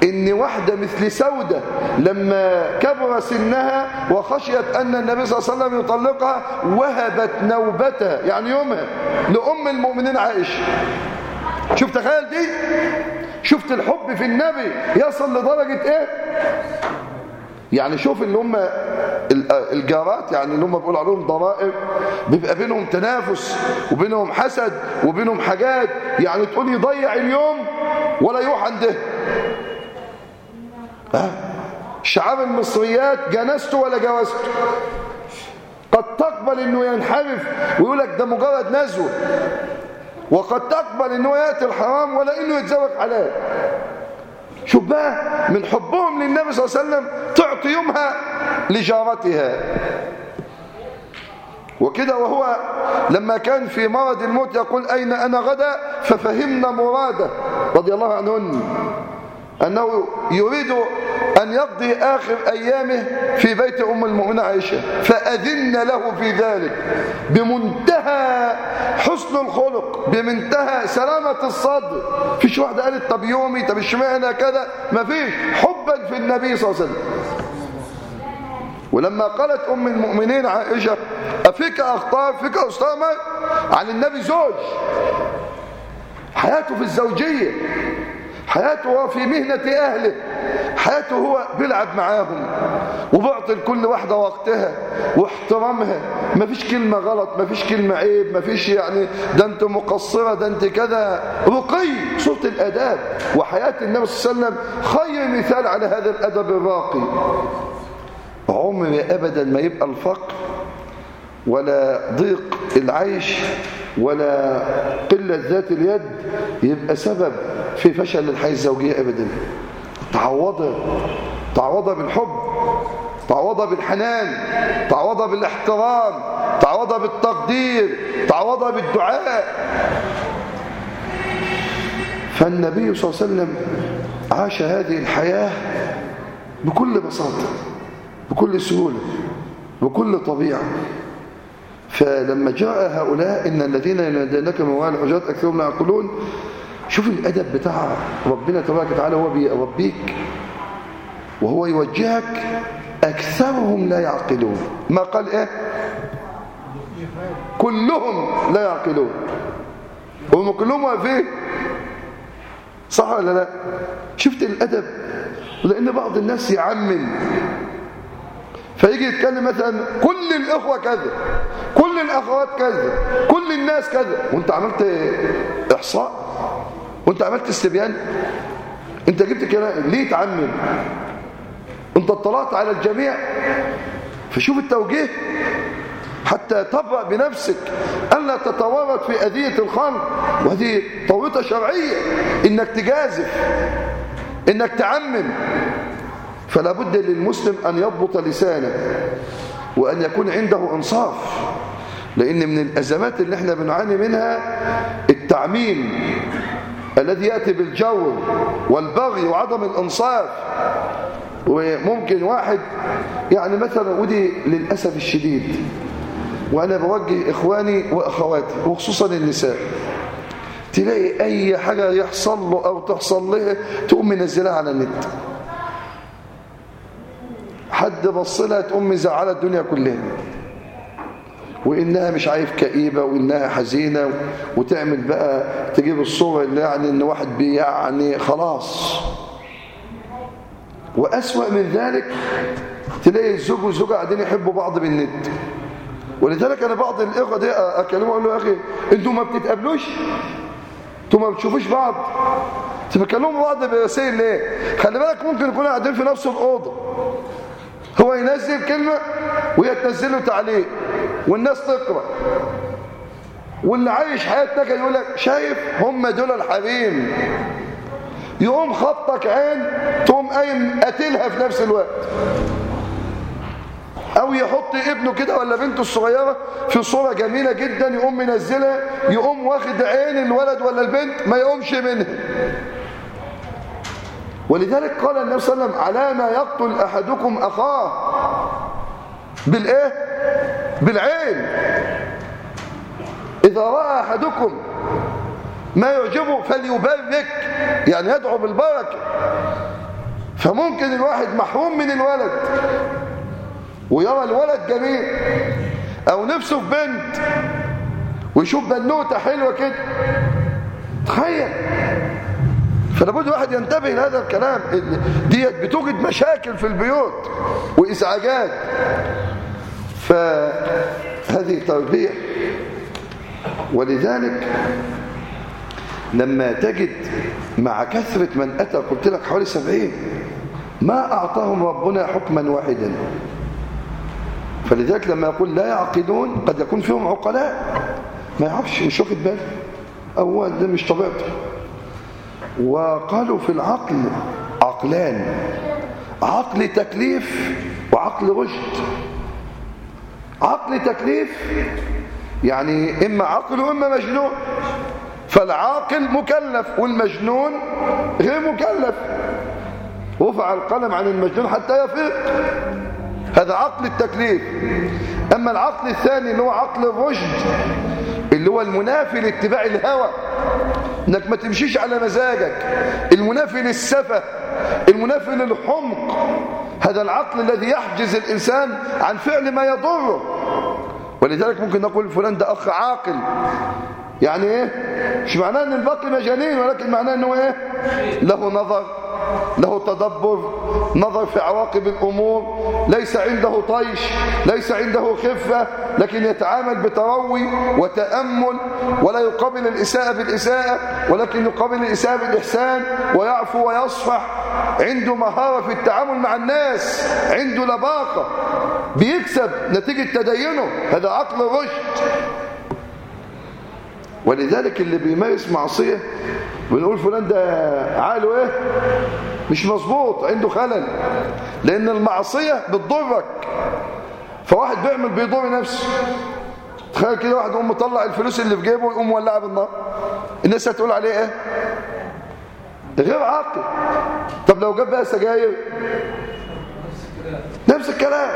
إن واحدة مثل سودة لما كبر سنها وخشيت أن النبي صلى الله عليه وسلم يطلقها وهبت نوبتها يعني يومها لأم المؤمنين عائشة. شوف تخيل دي؟ شفت الحب في النبي يصل لدرجة إيه؟ يعني شوف اللي هم الجارات يعني اللي هم بيقولوا عليهم ضرائب بيبقى بينهم تنافس وبينهم حسد وبينهم حاجات. يعني تقول يضيع اليوم ولا يروح عنده. ها؟ شعاب المصريات جنسته ولا جوزته قد تقبل إنه ينحرف ويقول لك ده مجرد نزوة. وقد تقبل إنه ياتي الحرام ولا إنه يتزوج حلال شوف بقى؟ من حبهم للنبي صلى الله عليه وسلم تعطي يومها لجارتها. وكده وهو لما كان في مرض الموت يقول أين أنا غدا؟ ففهمنا مراده رضي الله عنهن أنه يريد أن يقضي آخر أيامه في بيت أم المؤمنة عائشة. فأذن له في ذلك. بمنتهى حسن الخلق بمنتهى سلامة الصدر. فيش واحدة قالت طب يومي طب اشمعنى كذا؟ ما فيش. حبا في النبي صلى الله عليه وسلم. ولما قالت أم المؤمنين عائشة أفيك أخطار فيك أسامة عن النبي زوج. حياته في الزوجية. حياته هو في مهنة أهله. حياته هو بيلعب معاهم. وبعطي لكل واحدة وقتها واحترامها. ما فيش كلمة غلط ما فيش كلمة عيب ما فيش يعني ده انت مقصرة ده انت كذا. رقي صوت الأداب. وحياة النبي صلى الله عليه وسلم خير مثال على هذا الأدب الراقي. عمر أبدا ما يبقى الفقر ولا ضيق العيش ولا قلة ذات اليد يبقى سبب في فشل الحياة الزوجية أبدا. تعوضها تعوضها بالحب تعوضها بالحنان تعوضها بالاحترام تعوضها بالتقدير تعوضها بالدعاء. فالنبي صلى الله عليه وسلم عاش هذه الحياة بكل بساطة بكل سهولة بكل طبيعة. فلما جاء هؤلاء إن الذين ينادونك من وراء الحجرات أكثرهم لا يعقلون شوف الأدب بتاع ربنا تبارك وتعالى هو بيربيك وهو يوجهك أكثرهم لا يعقلون. ما قال إيه؟ كلهم لا يعقلون. هم كلهم واقفين. صح ولا لا؟ شفت الأدب؟ لأن بعض الناس يعمم. فيجي يتكلم مثلا كل الإخوة كذا كل الأخوات كذا كل الناس كذا وأنت عملت إحصاء؟ وأنت عملت استبيان؟ أنت جبت كلام؟ ليه تعمم؟ أنت اطلعت على الجميع؟ فشوف التوجيه. حتى تبرأ بنفسك. ألا تتورط في أذية الخلق. وهذه تويطة شرعية. إنك تجازف. إنك تعمم. فلا بد للمسلم أن يضبط لسانه وأن يكون عنده إنصاف. لأن من الأزمات اللي إحنا بنعاني منها التعميم الذي يأتي بالجور والبغي وعدم الإنصاف. وممكن واحد يعني مثلا ودي للأسف الشديد. وأنا بوجه إخواني وأخواتي وخصوصا النساء. تلاقي أي حاجة يحصل له أو تحصل له تقوم منزلها على النت. حد بص لها تقوم مزعله الدنيا كلها. وإنها مش عارف كئيبة وإنها حزينة وتعمل بقى تجيب الصورة اللي يعني إن واحد يعني خلاص. وأسوأ من ذلك تلاقي الزوج والزوجة قاعدين يحبوا بعض بالند ولذلك أنا بعض الإخوة دي أكلمه أقول له يا أخي أنتوا ما بتتقابلوش؟ أنتوا ما بتشوفوش بعض؟ تبكلموا بعض برسائل ليه خلي بالك ممكن يكونوا قاعدين في نفس الأوضة. هو ينزل كلمة وهي تنزل له تعليق والناس تقرأ. واللي عايش حياتنا كان يقول لك شايف هم دول الحريم. يقوم خطك عين تقوم قايم قاتلها في نفس الوقت. أو يحط ابنه كده ولا بنته الصغيرة في صورة جميلة جدا يقوم منزلها يقوم واخد عين الولد ولا البنت ما يقومش منها. ولذلك قال النبي صلى الله عليه وسلم على ما يقتل أحدكم أخاه بالإيه؟ بالعين. إذا رأى أحدكم ما يعجبه فليبارك يعني يدعو بالبركة. فممكن الواحد محروم من الولد ويرى الولد جميل أو نفسه في بنت ويشوف بنوتة حلوة كده. تخيل. فلابد واحد ينتبه لهذا الكلام. ديت بتوجد مشاكل في البيوت وإزعاجات. فهذه تربية ولذلك لما تجد مع كثرة من أتى قلت لك حوالي سبعين ما أعطاهم ربنا حكما واحدا. فلذلك لما يقول لا يعقدون قد يكون فيهم عقلاء. ما يعرفش مش واخد باله. أول ده مش طبيعته وقالوا في العقل عقلان عقل تكليف وعقل رشد. عقل تكليف يعني إما عقل وإما مجنون. فالعاقل مكلف والمجنون غير مكلف. رفع القلم عن المجنون حتى يفيق. هذا عقل التكليف. أما العقل الثاني اللي هو عقل الرشد اللي هو المنافي لاتباع الهوى. انك ما تمشيش على مزاجك. المنافي للسفة المنافي للحمق. هذا العقل الذي يحجز الإنسان عن فعل ما يضره. ولذلك ممكن نقول فلان ده أخ عاقل. يعني إيه؟ مش معناه إن الباقي مجانين ولكن معناه إنه إيه؟ له نظر. له تدبر نظر في عواقب الأمور ليس عنده طيش ليس عنده خفة لكن يتعامل بتروي وتأمل ولا يقابل الإساءة بالإساءة ولكن يقابل الإساءة بالإحسان ويعفو ويصفح. عنده مهارة في التعامل مع الناس عنده لباقة. بيكسب نتيجة تدينه. هذا عقل رشد. ولذلك اللي بيمارس معصية بنقول فلان ده عقله إيه؟ مش مظبوط عنده خلل. لأن المعصية بتضرك. فواحد بيعمل بيضر نفسه. تخيل كده واحد يقوم مطلع الفلوس اللي في جيبه ويقوم مولعها بالنار. الناس هتقول عليه إيه؟ غير عاقل. طب لو جاب بقى سجاير؟ نفس الكلام.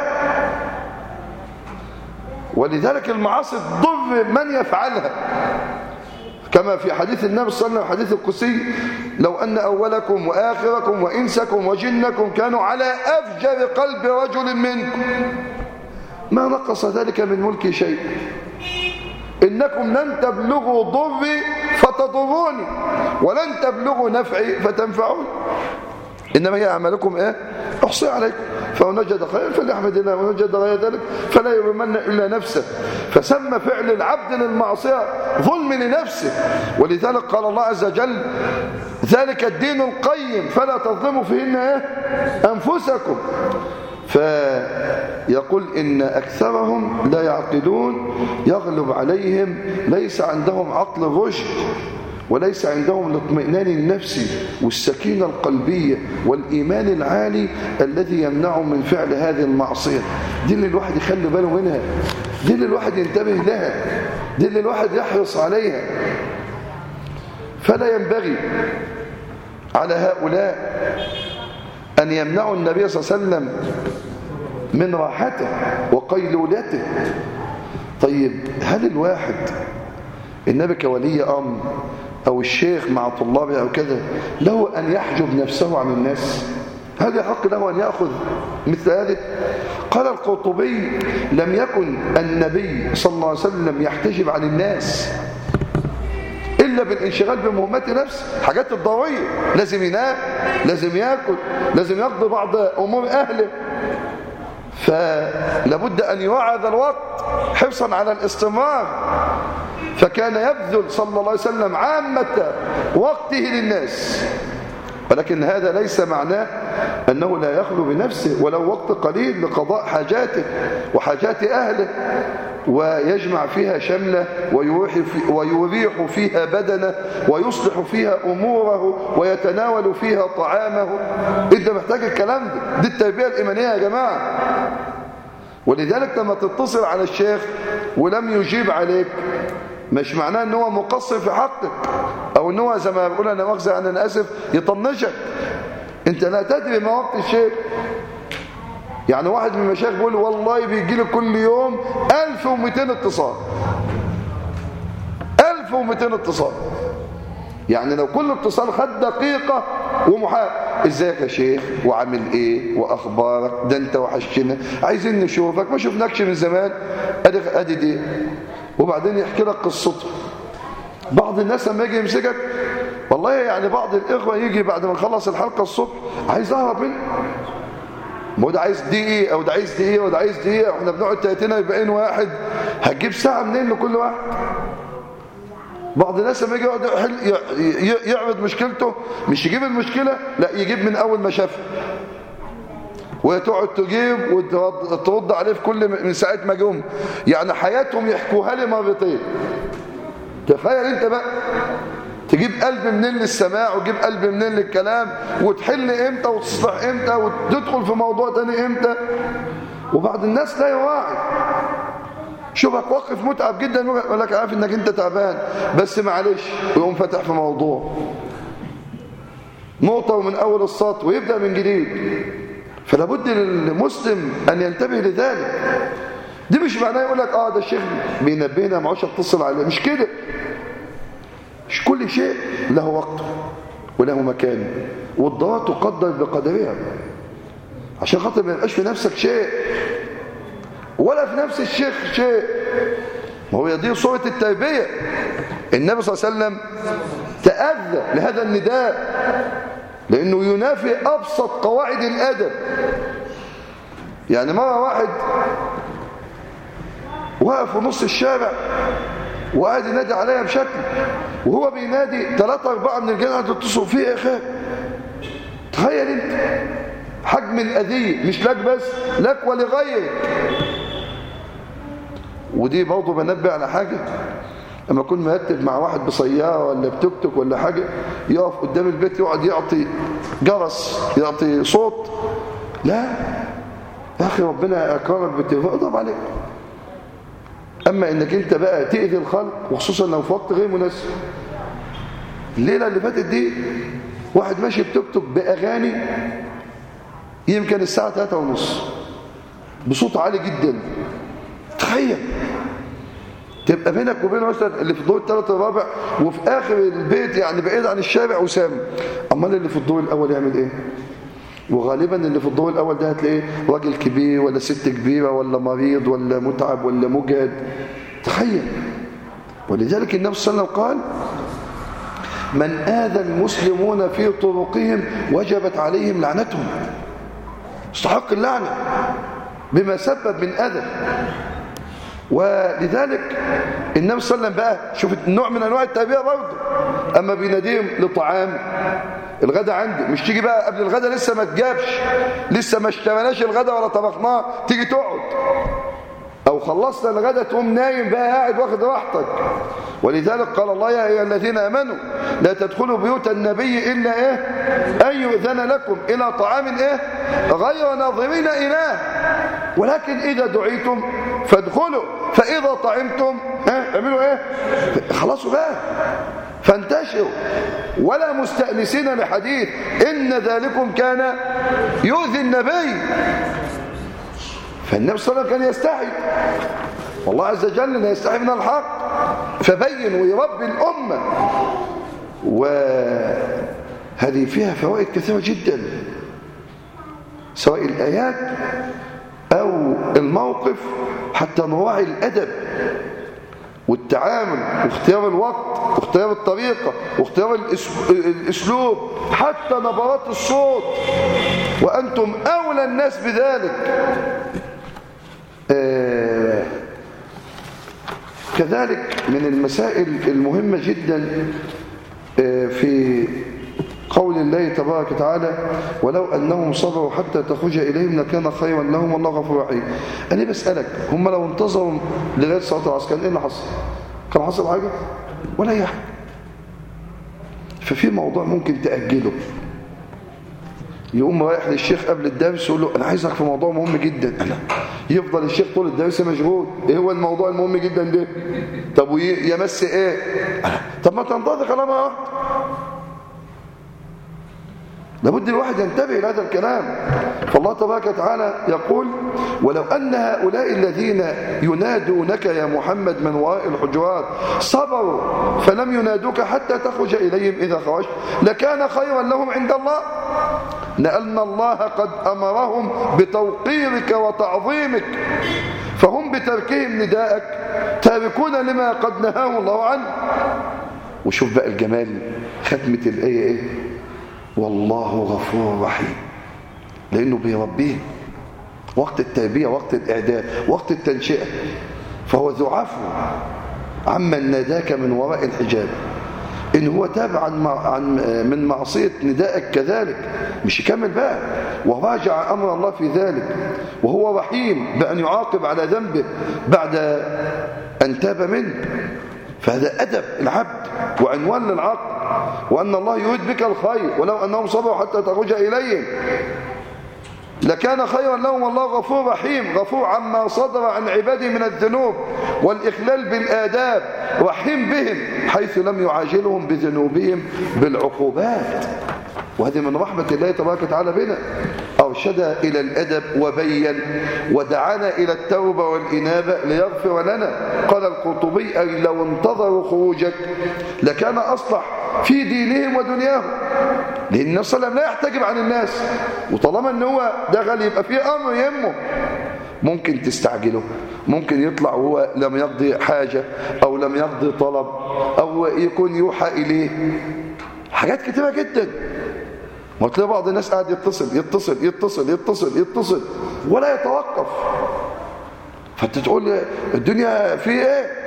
ولذلك المعاصي تضر من يفعلها. كما في حديث النبي صلى الله عليه وسلم حديث القدسي لو أن أولكم وآخركم وإنسكم وجنكم كانوا على أفجر قلب رجل منكم. ما نقص ذلك من ملكي شيء. إنكم لن تبلغوا ضري فتضروني ولن تبلغوا نفعي فتنفعوني. إنما هي أعمالكم إيه؟ أحصي عليكم. فمن وجد خيرا فليحمد الله ومن غير ذلك فلا يلومن إلا نفسه. فسمى فعل العبد للمعصية ظلم لنفسه. ولذلك قال الله عز وجل ذلك الدين القيم فلا تظلموا فيهن إيه؟ أنفسكم. فيقول إن أكثرهم لا يعقلون يغلب عليهم ليس عندهم عقل رشد وليس عندهم الاطمئنان النفسي والسكينة القلبية والإيمان العالي الذي يمنعهم من فعل هذه المعصية. دي اللي الواحد يخلي باله منها. دي اللي الواحد ينتبه لها. دي اللي الواحد يحرص عليها. فلا ينبغي على هؤلاء أن يمنعوا النبي صلى الله عليه وسلم من راحته وقيلولته. طيب هل الواحد النبي كولي أمر أو الشيخ مع طلابه أو كذا له أن يحجب نفسه عن الناس. هل يحق له أن يأخذ مثل هذه. قال القرطبي لم يكن النبي صلى الله عليه وسلم يحتجب عن الناس إلا بالانشغال بمهمات نفسه حاجات الضرورية. لازم ينام لازم يأكل لازم يقضي بعض أمور أهله. فلابد أن يراعى هذا الوقت حرصا على الاستمرار. فكان يبذل صلى الله عليه وسلم عامة وقته للناس. ولكن هذا ليس معناه أنه لا يخلو بنفسه ولو وقت قليل لقضاء حاجاته وحاجات أهله ويجمع فيها شمله ويريح فيها بدنه ويصلح فيها أموره ويتناول فيها طعامه. انت محتاج الكلام ده دي التربية الإيمانية يا جماعة. ولذلك لما تتصل على الشيخ ولم يجيب عليك مش معناه إن هو مقصر في حقك أو إن هو زي ما بقول أنا مؤاخذة أنا آسف يطنشك. أنت لا تدري ما وقت الشيخ يعني واحد من المشايخ بيقول والله بيجي لي كل يوم 1200 اتصال. 1200 اتصال. يعني لو كل اتصال خد دقيقة ومحا ازيك يا شيخ؟ وعامل إيه؟ وأخبارك؟ ده أنت وحشنا عايزين نشوفك. ما شفناكش من زمان. ادي أدي دي. وبعدين يحكي لك قصته. بعض الناس لما يجي يمسكك والله يعني بعض الإخوة يجي بعد ما نخلص الحلقة الصبح عايز أهرب منه ما هو ده عايز دقيقة أو ده عايز دقيقة وده عايز دقيقة وإحنا بنقعد 30 40 واحد هتجيب ساعة منين لكل واحد؟ بعض الناس لما يجي يقعد يعرض مشكلته مش يجيب المشكلة لا يجيب من أول ما شافها. وتقعد تجيب وترد عليه في كل من ساعة ما جم. يعني حياتهم يحكوها لي مرتين. تخيل انت بقى. تجيب قلب منين للسماع وتجيب قلب منين للكلام وتحل إمتى وتصلح إمتى وتدخل في موضوع تاني إمتى. وبعض الناس لا يراعي. شوفك واقف متعب جدا يقول لك عارف إنك أنت تعبان. بس معلش ويقوم فاتح في موضوع. نقطة ومن أول السطر ويبدأ من جديد. فلا بد للمسلم أن ينتبه لذلك. دي مش معناه يقول لك آه ده الشيخ بينبهنا ما عادش اتصل عليه. مش كده. مش كل شيء له وقته وله مكانه. والضوء تقدر بقدرها. عشان خاطر ما يبقاش في نفسك شيء. ولا في نفس الشيخ شيء. ما هو دي صورة التربية. النبي صلى الله عليه وسلم تأذى لهذا النداء. لأنه ينافي أبسط قواعد الأدب. يعني مرة واحد وقف في نص الشارع وقعد ينادي عليا بشكل وهو بينادي ثلاثة أربعة من قعدوا يتصلوا فيه يا أخي. تخيل أنت حجم الأذية مش لك بس لك ولغيرك. ودي برضه بنبه على حاجة. لما أكون مرتب مع واحد بسيارة ولا بتوك توك ولا حاجة يقف قدام البيت يقعد يعطي جرس يعطي صوت. لا. يا أخي ربنا أكرمك بالتليفون أضرب عليك. أما إنك أنت بقى تأذي الخلق وخصوصا لو في وقت غير مناسب. الليلة اللي فاتت دي واحد ماشي بتوك توك بأغاني يمكن الساعة 3 ونص بصوت عالي جدا. تخيل. تبقى بينك وبينه مثلا اللي في الدور الثالث الرابع وفي آخر البيت يعني بعيد عن الشارع وسام. أمال اللي في الدور الأول يعمل إيه؟ وغالبا اللي في الدور الأول ده هتلاقيه راجل كبير ولا ست كبيرة ولا مريض ولا متعب ولا مجهد. تخيل. ولذلك النبي صلى الله عليه وسلم قال من آذى المسلمون في طرقهم وجبت عليهم لعنتهم. استحق اللعنة بما سبب من أذى. ولذلك النبي صلى الله عليه وسلم بقى شوف نوع من أنواع التربيه برضه. أما بيناديهم لطعام الغدا عندي مش تيجي بقى قبل الغدا لسه ما تجابش لسه ما اشتريناش الغدا ولا طبخناه تيجي تقعد. خلصنا الغدا تقوم نايم بقى قاعد واخد راحتك. ولذلك قال الله يا أيها الذين آمنوا لا تدخلوا بيوت النبي إلا إيه؟ أن يؤذن لكم. إلى طعام إيه؟ غير ناظرين اله ولكن إذا دعيتم فادخلوا. فإذا طعمتم ها؟ اعملوا إيه؟ خلاصوا بقى. فانتشروا. ولا مستأنسين لحديث إن ذلكم كان يؤذي النبي. فالنبي صلى الله عليه وسلم كان يستحي. والله عز وجل لا يستحي من الحق. فبين ويربي الأمة. وهذه فيها فوائد كثيرة جدا. سواء الآيات أو الموقف حتى نراعي الأدب والتعامل واختيار الوقت واختيار الطريقة واختيار الأسلوب حتى نبرات الصوت. وأنتم أولى الناس بذلك. آه كذلك من المسائل المهمة جدا آه في قول الله تبارك وتعالى ولو أنهم صبروا حتى تخرج إليهم لكان خيرا لهم والله غفور رحيم. أنا بسألك هم لو انتظروا لغاية صلاة العصر كان إيه اللي حصل؟ كان حصل حاجة؟ ولا أي حاجة. ففي موضوع ممكن تأجله. يقوم رايح للشيخ قبل الدرس يقول له أنا عايزك في موضوع مهم جدا. يفضل الشيخ طول الدرس مشغول. إيه هو الموضوع المهم جدا ده؟ طب ويمس إيه؟ طب ما تنتظر كلامها واحد لابد الواحد ينتبه لهذا الكلام. فالله تبارك وتعالى يقول ولو أن هؤلاء الذين ينادونك يا محمد من وراء الحجرات صبروا فلم ينادوك حتى تخرج إليهم إذا خرجت لكان خيرا لهم عند الله. لأن الله قد أمرهم بتوقيرك وتعظيمك فهم بتركهم نداءك تاركون لما قد نهاه الله عنه. وشوف بقى الجمال ختمة الآية إيه؟ والله غفور رحيم. لأنه بيربيه وقت التربية وقت الإعداد وقت التنشئة فهو ذو عفو عمن ناداك من وراء الحجاب. إن هو تاب عن, عن من معصية ندائك كذلك. مش يكمل بقى. وراجع أمر الله في ذلك. وهو رحيم بأن يعاقب على ذنبه بعد أن تاب منه. فهذا أدب العبد وعنوان للعقل وأن الله يريد بك الخير ولو أنهم صبروا حتى تخرج إليهم. لكان خيرا لهم والله غفور رحيم غفور عما صدر عن عباده من الذنوب والإخلال بالآداب رحيم بهم حيث لم يعاجلهم بذنوبهم بالعقوبات. وهذه من رحمة الله تبارك وتعالى بنا. وأرشد إلى الأدب وبين ودعانا إلى التوبة والإنابة ليغفر لنا. قال القرطبي أي لو انتظروا خروجك لكان أصلح في دينهم ودنياهم. لأن النبي صلى الله عليه وسلم لا يحتجب عن الناس. وطالما أن هو دخل يبقى في أمر يهمه. ممكن تستعجله. ممكن يطلع وهو لم يقضي حاجة أو لم يقضي طلب أو يكون يوحى إليه. حاجات كتيرة جدا. وتلاقي بعض الناس قاعد يتصل يتصل يتصل يتصل يتصل ولا يتوقف. فانت تقول الدنيا في إيه؟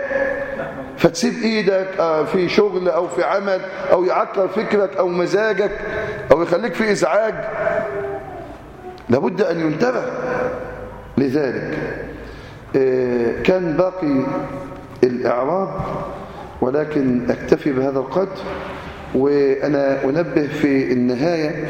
فتسيب إيدك في شغل أو في عمل أو يعكر فكرك أو مزاجك أو يخليك في إزعاج. لابد أن ينتبه لذلك. كان باقي الإعراب ولكن أكتفي بهذا القدر. وأنا أنبه في النهاية